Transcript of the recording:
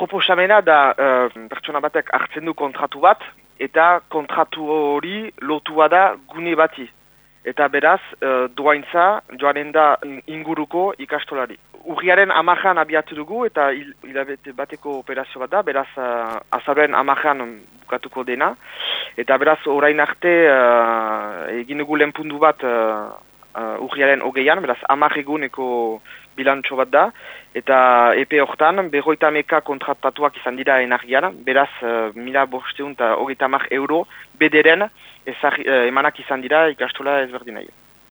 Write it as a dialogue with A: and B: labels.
A: proposamena da uh, pertsona batek hartzen du kontratu bat, eta kontratu hori lotua da gune bati. Eta beraz, uh, doaintza joanen da inguruko ikastolari. Urriaren amajan abiatu dugu eta hilabete bateko operazio bat da, beraz uh, azaren amajan bukatuko dena. Eta beraz, orain arte uh, egin dugu lehenpundu bat uh, uh, urriaren hogeian, beraz amak eguneko bilantxo bat da. Eta epe hortan, berroita meka kontratatuak izan dira enargian, beraz uh, mila bosteun eta hogeita euro bederen ezag, uh, emanak izan dira ikastola ezberdinai.